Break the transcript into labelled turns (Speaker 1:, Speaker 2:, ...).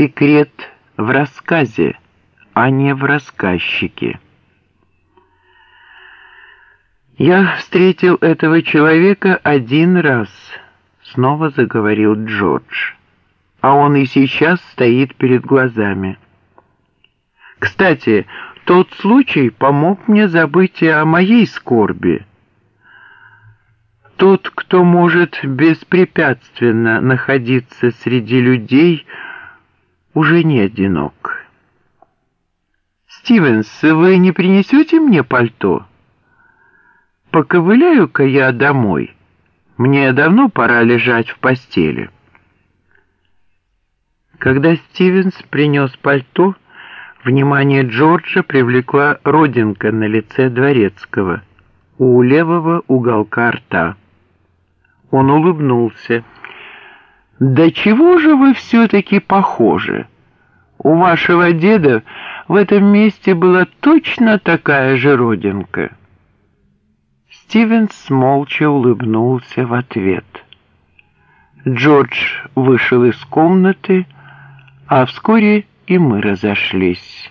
Speaker 1: Секрет в рассказе, а не в рассказчике. «Я встретил этого человека один раз», — снова заговорил Джордж, «а он и сейчас стоит перед глазами. Кстати, тот случай помог мне забыть о моей скорби» Тот, кто может беспрепятственно находиться среди людей, уже не одинок. «Стивенс, вы не принесете мне пальто?» «Поковыляю-ка я домой. Мне давно пора лежать в постели». Когда Стивенс принес пальто, внимание Джорджа привлекла родинка на лице Дворецкого у левого уголка рта. Он улыбнулся. «Да чего же вы все-таки похожи? У вашего деда в этом месте была точно такая же родинка». Стивенс молча улыбнулся в ответ. Джордж вышел из комнаты, а вскоре и мы разошлись.